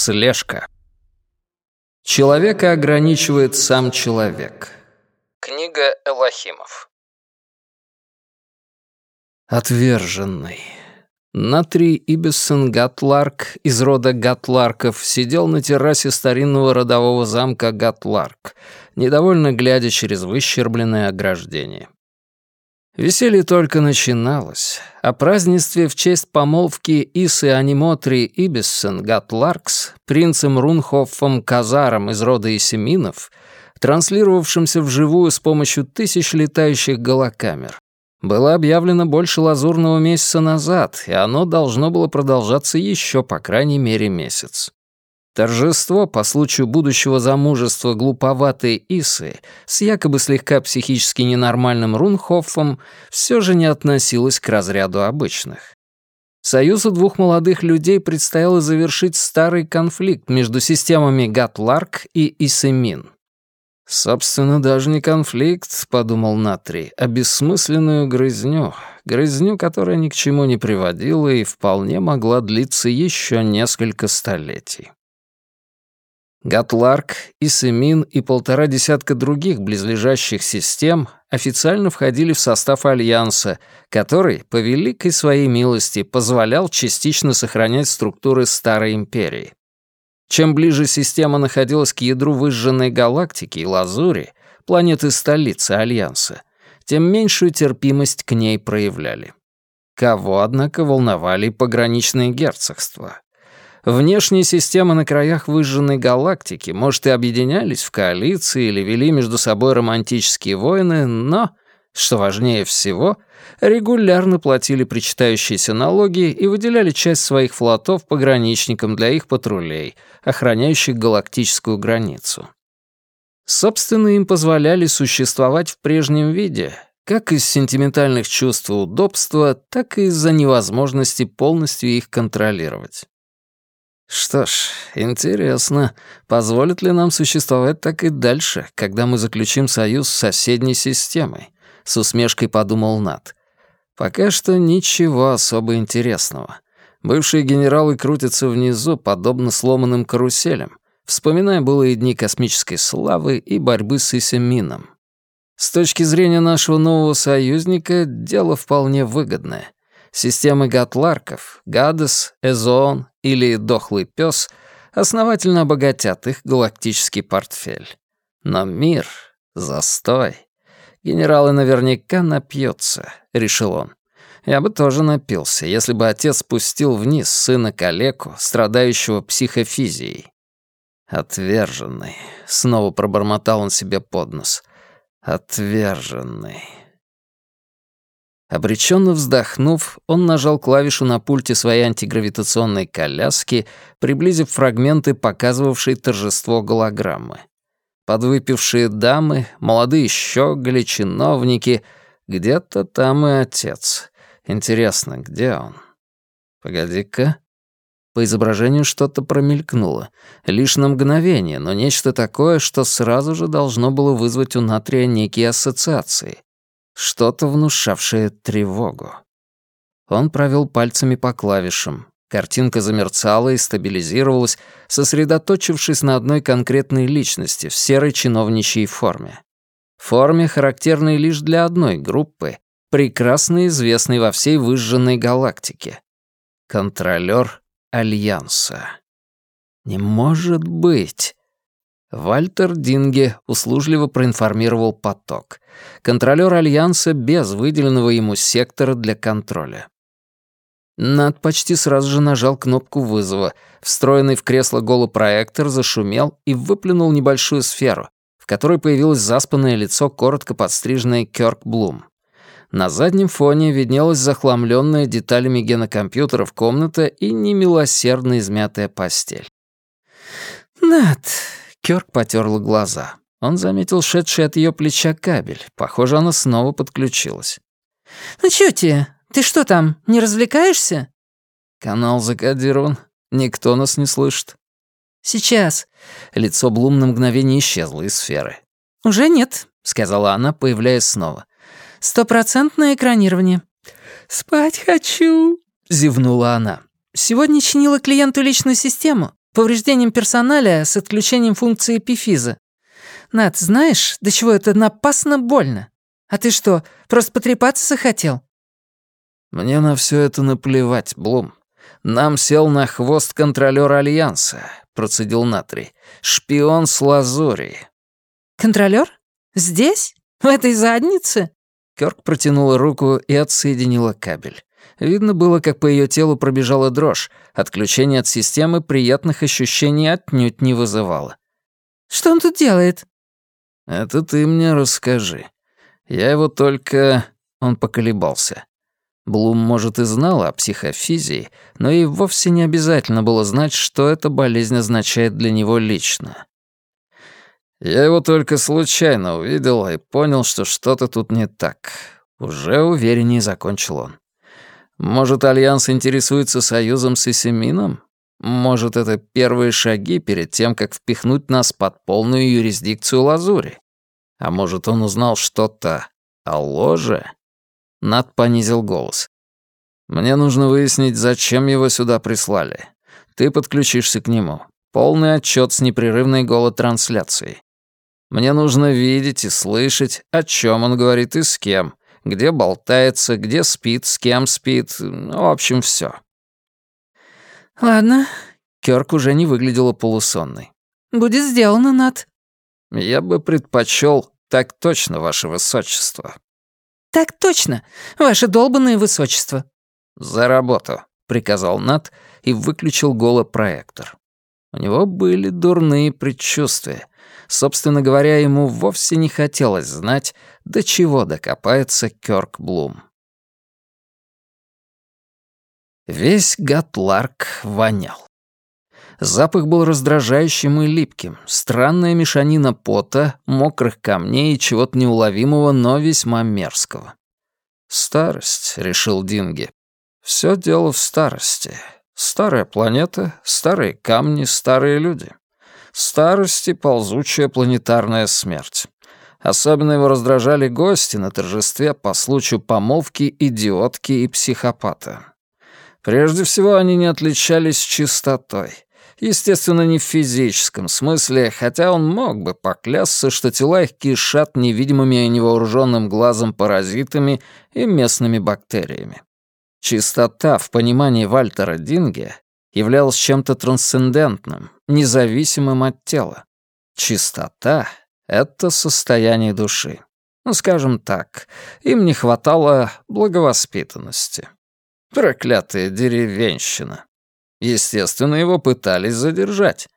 2. Слежка. Человека ограничивает сам человек. Книга Элохимов. Отверженный. Натрий Ибисон Гатларк из рода Гатларков сидел на террасе старинного родового замка Гатларк, недовольно глядя через выщербленное ограждение. Веселье только начиналось. О празднестве в честь помолвки Исы Анимотри Ибиссен Гатларкс принцем Рунхоффом Казаром из рода Исеминов, транслировавшимся вживую с помощью тысяч летающих голокамер, было объявлено больше лазурного месяца назад, и оно должно было продолжаться еще по крайней мере месяц. Торжество по случаю будущего замужества глуповатой Исы с якобы слегка психически ненормальным Рунхоффом все же не относилось к разряду обычных. Союзу двух молодых людей предстояло завершить старый конфликт между системами Гатларк и Исемин. «Собственно, даже не конфликт», — подумал Натри, «а бессмысленную грызню, грызню, которая ни к чему не приводила и вполне могла длиться еще несколько столетий». Гатларк, Исемин и полтора десятка других близлежащих систем официально входили в состав Альянса, который, по великой своей милости, позволял частично сохранять структуры Старой Империи. Чем ближе система находилась к ядру выжженной галактики и Лазури, планеты-столицы Альянса, тем меньшую терпимость к ней проявляли. Кого, однако, волновали пограничные герцогства? Внешние системы на краях выжженной галактики, может, и объединялись в коалиции или вели между собой романтические войны, но, что важнее всего, регулярно платили причитающиеся налоги и выделяли часть своих флотов пограничникам для их патрулей, охраняющих галактическую границу. Собственно, им позволяли существовать в прежнем виде, как из сентиментальных чувств удобства, так и из-за невозможности полностью их контролировать. Что ж, интересно, позволит ли нам существовать так и дальше, когда мы заключим союз с соседней системой? С усмешкой подумал Нат. Пока что ничего особо интересного. Бывшие генералы крутятся внизу, подобно сломанным каруселям, вспоминая былые дни космической славы и борьбы с Исемином. С точки зрения нашего нового союзника, дело вполне выгодное — Системы гатларков, Гадес, Эзоон или Дохлый пес основательно обогатят их галактический портфель. Но мир — застой. Генералы наверняка напьется, решил он. Я бы тоже напился, если бы отец спустил вниз сына калеку, страдающего психофизией. «Отверженный», — снова пробормотал он себе под нос. «Отверженный». Обреченно вздохнув, он нажал клавишу на пульте своей антигравитационной коляски, приблизив фрагменты, показывавшие торжество голограммы. Подвыпившие дамы, молодые щеголи, чиновники. Где-то там и отец. Интересно, где он? Погоди-ка. По изображению что-то промелькнуло. Лишь на мгновение, но нечто такое, что сразу же должно было вызвать у Натрия некие ассоциации что-то внушавшее тревогу. Он провел пальцами по клавишам. Картинка замерцала и стабилизировалась, сосредоточившись на одной конкретной личности в серой чиновничьей форме. Форме, характерной лишь для одной группы, прекрасно известной во всей выжженной галактике. Контролёр Альянса. Не может быть. Вальтер Динге услужливо проинформировал поток. Контролёр Альянса без выделенного ему сектора для контроля. Над почти сразу же нажал кнопку вызова. Встроенный в кресло голопроектор зашумел и выплюнул небольшую сферу, в которой появилось заспанное лицо коротко подстриженной Кёрк Блум. На заднем фоне виднелась захламленная деталями генокомпьютеров комната и немилосердно измятая постель. «Над, Кёрк потерла глаза. Он заметил шедший от ее плеча кабель. Похоже, она снова подключилась. «Ну чё тебе? Ты что там, не развлекаешься?» «Канал закодирован. Никто нас не слышит». «Сейчас». Лицо Блум на мгновение исчезло из сферы. «Уже нет», — сказала она, появляясь снова. «Стопроцентное экранирование». «Спать хочу», — зевнула она. Сегодня чинила клиенту личную систему, повреждением персоналя с отключением функции эпифиза. Над, знаешь, до чего это напасно больно? А ты что, просто потрепаться захотел?» «Мне на все это наплевать, Блум. Нам сел на хвост контролер Альянса», — процедил Натрий. «Шпион с Лазури». «Контролер? Здесь? В этой заднице?» Кёрк протянула руку и отсоединила кабель. Видно было, как по ее телу пробежала дрожь. Отключение от системы приятных ощущений отнюдь не вызывало. «Что он тут делает?» «Это ты мне расскажи. Я его только...» Он поколебался. Блум, может, и знала о психофизии, но ей вовсе не обязательно было знать, что эта болезнь означает для него лично. Я его только случайно увидел и понял, что что-то тут не так. Уже увереннее закончил он. Может, Альянс интересуется союзом с Исемином? Может, это первые шаги перед тем, как впихнуть нас под полную юрисдикцию Лазури? А может, он узнал что-то о ложе? Над понизил голос. «Мне нужно выяснить, зачем его сюда прислали. Ты подключишься к нему. Полный отчет с непрерывной голотрансляцией. Мне нужно видеть и слышать, о чем он говорит и с кем, где болтается, где спит, с кем спит, ну, в общем, все. «Ладно». Кёрк уже не выглядела полусонной. «Будет сделано, Нат». «Я бы предпочел так точно, ваше высочество». «Так точно, ваше долбанное высочество». «За работу», — приказал Нат и выключил голопроектор. У него были дурные предчувствия. Собственно говоря, ему вовсе не хотелось знать, до чего докопается Кёрк Блум. Весь Гатларк вонял. Запах был раздражающим и липким, странная мешанина пота, мокрых камней и чего-то неуловимого, но весьма мерзкого. «Старость», — решил Динги. «Все дело в старости. Старая планета, старые камни, старые люди. Старость и ползучая планетарная смерть. Особенно его раздражали гости на торжестве по случаю помолвки идиотки и психопата. Прежде всего, они не отличались чистотой. Естественно, не в физическом смысле, хотя он мог бы поклясться, что тела их кишат невидимыми и невооруженным глазом паразитами и местными бактериями. Чистота в понимании Вальтера Динге являлась чем-то трансцендентным, независимым от тела. Чистота — это состояние души. Ну, скажем так, им не хватало благовоспитанности. Проклятая деревенщина. Естественно, его пытались задержать.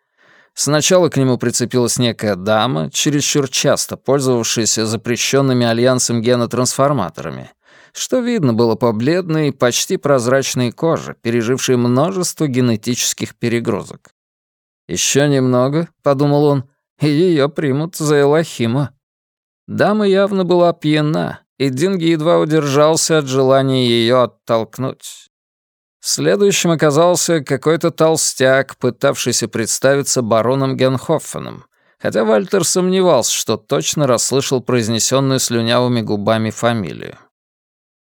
Сначала к нему прицепилась некая дама, чересчур часто пользовавшаяся запрещенными альянсом генотрансформаторами — что видно было по бледной, почти прозрачной коже, пережившей множество генетических перегрузок. «Еще немного», — подумал он, — «и ее примут за Элохима». Дама явно была пьяна, и Динги едва удержался от желания ее оттолкнуть. Следующим оказался какой-то толстяк, пытавшийся представиться бароном Генхоффеном, хотя Вальтер сомневался, что точно расслышал произнесенную слюнявыми губами фамилию.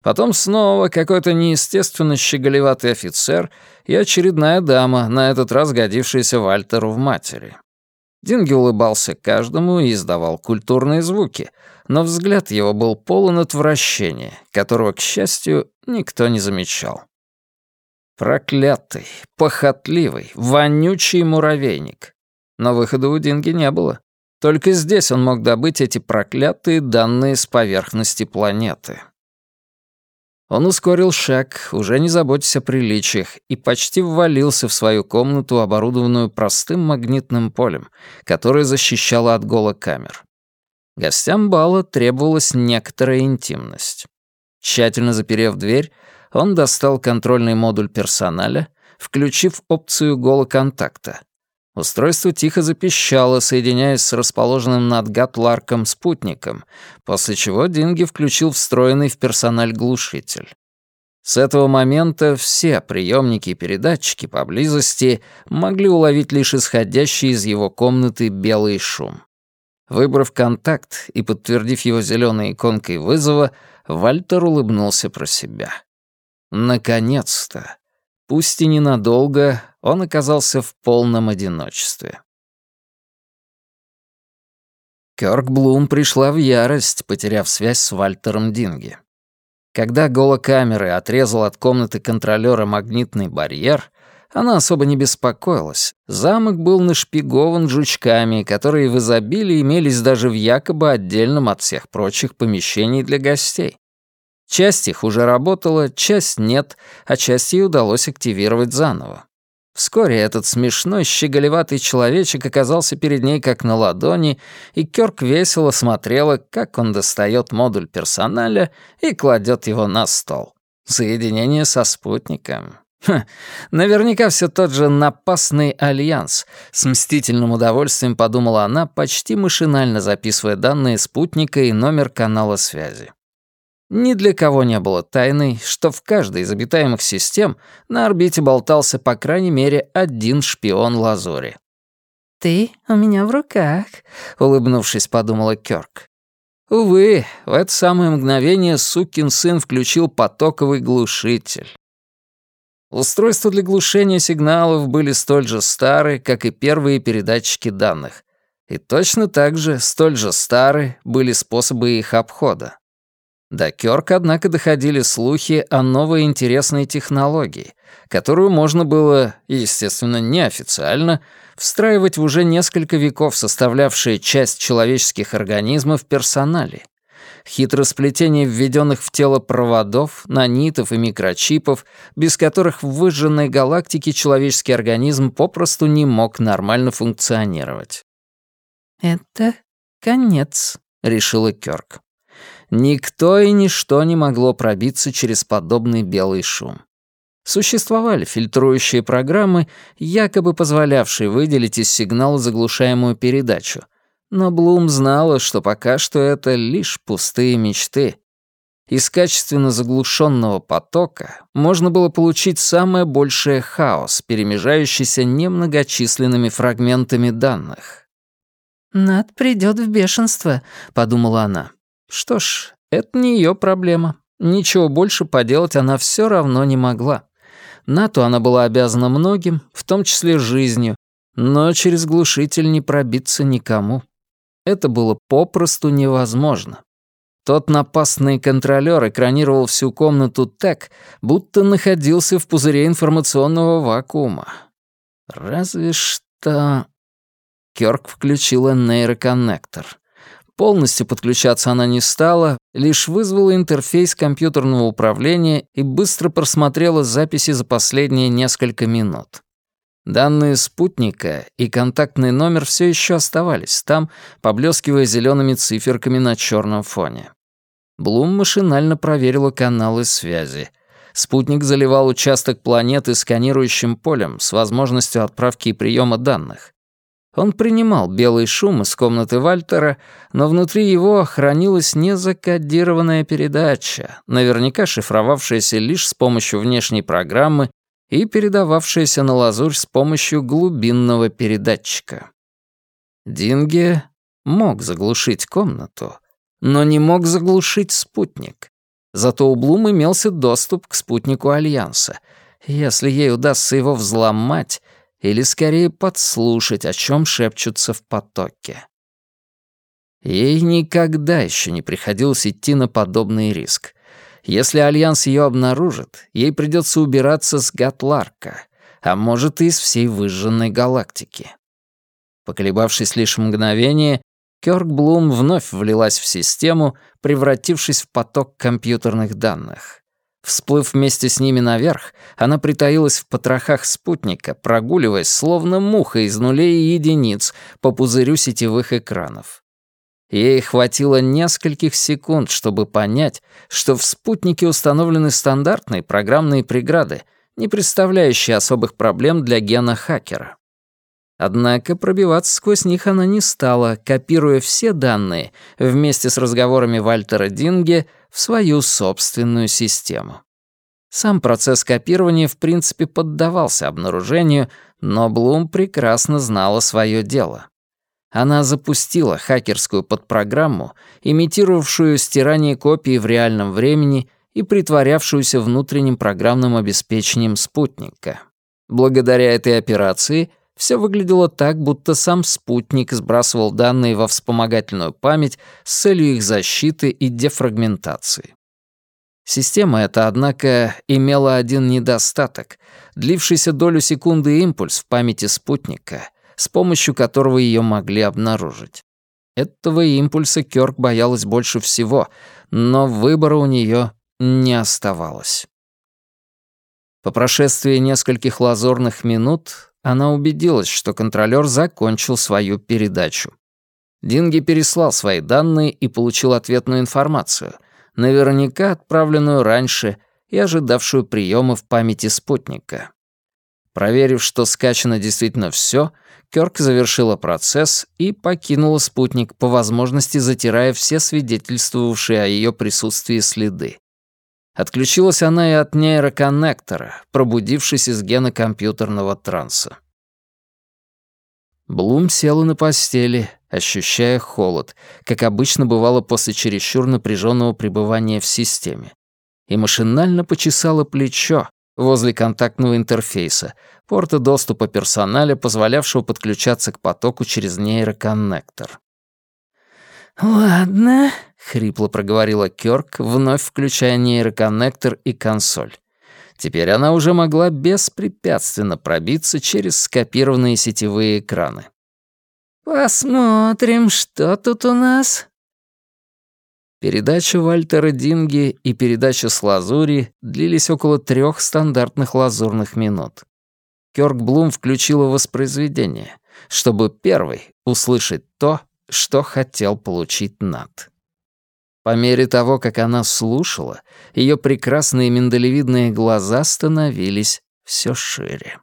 Потом снова какой-то неестественно щеголеватый офицер и очередная дама, на этот раз годившаяся Вальтеру в матери. Динги улыбался каждому и издавал культурные звуки, но взгляд его был полон отвращения, которого, к счастью, никто не замечал. Проклятый, похотливый, вонючий муравейник. Но выхода у Динги не было. Только здесь он мог добыть эти проклятые данные с поверхности планеты. Он ускорил шаг, уже не заботясь о приличиях, и почти ввалился в свою комнату, оборудованную простым магнитным полем, которое защищало от гола камер. Гостям бала требовалась некоторая интимность. Тщательно заперев дверь, он достал контрольный модуль персоналя, включив опцию голоконтакта. Устройство тихо запищало, соединяясь с расположенным над Гатларком спутником, после чего Динги включил встроенный в персональ глушитель. С этого момента все приемники и передатчики поблизости могли уловить лишь исходящий из его комнаты белый шум. Выбрав контакт и подтвердив его зеленой иконкой вызова, Вальтер улыбнулся про себя. Наконец-то! пусть и ненадолго, он оказался в полном одиночестве. Кёрк Блум пришла в ярость, потеряв связь с Вальтером Динги. Когда голокамеры отрезал от комнаты контролёра магнитный барьер, она особо не беспокоилась. Замок был нашпигован жучками, которые в изобилии имелись даже в якобы отдельном от всех прочих помещений для гостей. Часть их уже работала, часть нет, а часть ей удалось активировать заново. Вскоре этот смешной, щеголеватый человечек оказался перед ней как на ладони, и Кёрк весело смотрела, как он достает модуль персоналя и кладет его на стол. Соединение со спутником. Ха, наверняка все тот же напасный альянс. С мстительным удовольствием подумала она, почти машинально записывая данные спутника и номер канала связи. Ни для кого не было тайной, что в каждой из обитаемых систем на орбите болтался по крайней мере один шпион Лазури. «Ты у меня в руках», — улыбнувшись, подумала Кёрк. Увы, в это самое мгновение сукин сын включил потоковый глушитель. Устройства для глушения сигналов были столь же старые, как и первые передатчики данных. И точно так же, столь же старые, были способы их обхода. До Кёрка, однако, доходили слухи о новой интересной технологии, которую можно было, естественно, неофициально, встраивать в уже несколько веков составлявшие часть человеческих организмов персонале. Хитросплетение введенных в тело проводов, нанитов и микрочипов, без которых в выжженной галактике человеческий организм попросту не мог нормально функционировать. «Это конец», — решила Кёрк. Никто и ничто не могло пробиться через подобный белый шум. Существовали фильтрующие программы, якобы позволявшие выделить из сигнала заглушаемую передачу. Но Блум знала, что пока что это лишь пустые мечты. Из качественно заглушенного потока можно было получить самое большее хаос, перемежающийся немногочисленными фрагментами данных. «Над придет в бешенство», — подумала она. Что ж, это не ее проблема. Ничего больше поделать она все равно не могла. НАТО она была обязана многим, в том числе жизнью, но через глушитель не пробиться никому. Это было попросту невозможно. Тот напастный контролер экранировал всю комнату так, будто находился в пузыре информационного вакуума. Разве что... Кёрк включила нейроконнектор. Полностью подключаться она не стала, лишь вызвала интерфейс компьютерного управления и быстро просмотрела записи за последние несколько минут. Данные спутника и контактный номер все еще оставались там, поблескивая зелеными циферками на черном фоне. Блум машинально проверила каналы связи. Спутник заливал участок планеты сканирующим полем с возможностью отправки и приема данных. Он принимал белый шум из комнаты Вальтера, но внутри его хранилась незакодированная передача, наверняка шифровавшаяся лишь с помощью внешней программы и передававшаяся на лазурь с помощью глубинного передатчика. Динге мог заглушить комнату, но не мог заглушить спутник. Зато у Блум имелся доступ к спутнику Альянса. Если ей удастся его взломать, или скорее подслушать, о чем шепчутся в потоке. Ей никогда еще не приходилось идти на подобный риск. Если Альянс ее обнаружит, ей придется убираться с Гатларка, а может и из всей выжженной галактики. Поколебавшись лишь мгновение, Кёрк Блум вновь влилась в систему, превратившись в поток компьютерных данных. Всплыв вместе с ними наверх, она притаилась в потрохах спутника, прогуливаясь, словно муха из нулей и единиц, по пузырю сетевых экранов. Ей хватило нескольких секунд, чтобы понять, что в спутнике установлены стандартные программные преграды, не представляющие особых проблем для гена хакера. Однако пробиваться сквозь них она не стала, копируя все данные вместе с разговорами Вальтера Динге в свою собственную систему. Сам процесс копирования в принципе поддавался обнаружению, но Блум прекрасно знала свое дело. Она запустила хакерскую подпрограмму, имитировавшую стирание копии в реальном времени и притворявшуюся внутренним программным обеспечением спутника. Благодаря этой операции все выглядело так, будто сам спутник сбрасывал данные во вспомогательную память с целью их защиты и дефрагментации. Система эта, однако, имела один недостаток — длившийся долю секунды импульс в памяти спутника, с помощью которого ее могли обнаружить. Этого импульса Кёрк боялась больше всего, но выбора у нее не оставалось. По прошествии нескольких лазурных минут она убедилась, что контролёр закончил свою передачу. Динги переслал свои данные и получил ответную информацию, наверняка отправленную раньше и ожидавшую приема в памяти спутника. Проверив, что скачано действительно все, Кёрк завершила процесс и покинула спутник, по возможности затирая все свидетельствовавшие о ее присутствии следы. Отключилась она и от нейроконнектора, пробудившись из гена компьютерного транса. Блум села на постели, ощущая холод, как обычно бывало после чересчур напряженного пребывания в системе, и машинально почесала плечо, возле контактного интерфейса, порта доступа персоналя, позволявшего подключаться к потоку через нейроконнектор. «Ладно», — хрипло проговорила Кёрк, вновь включая нейроконнектор и консоль. Теперь она уже могла беспрепятственно пробиться через скопированные сетевые экраны. «Посмотрим, что тут у нас». Передача Вальтера Динги и передача с Лазури длились около трех стандартных лазурных минут. Кёрк Блум включила воспроизведение, чтобы первый услышать то, что хотел получить Нат. По мере того, как она слушала, ее прекрасные миндалевидные глаза становились все шире.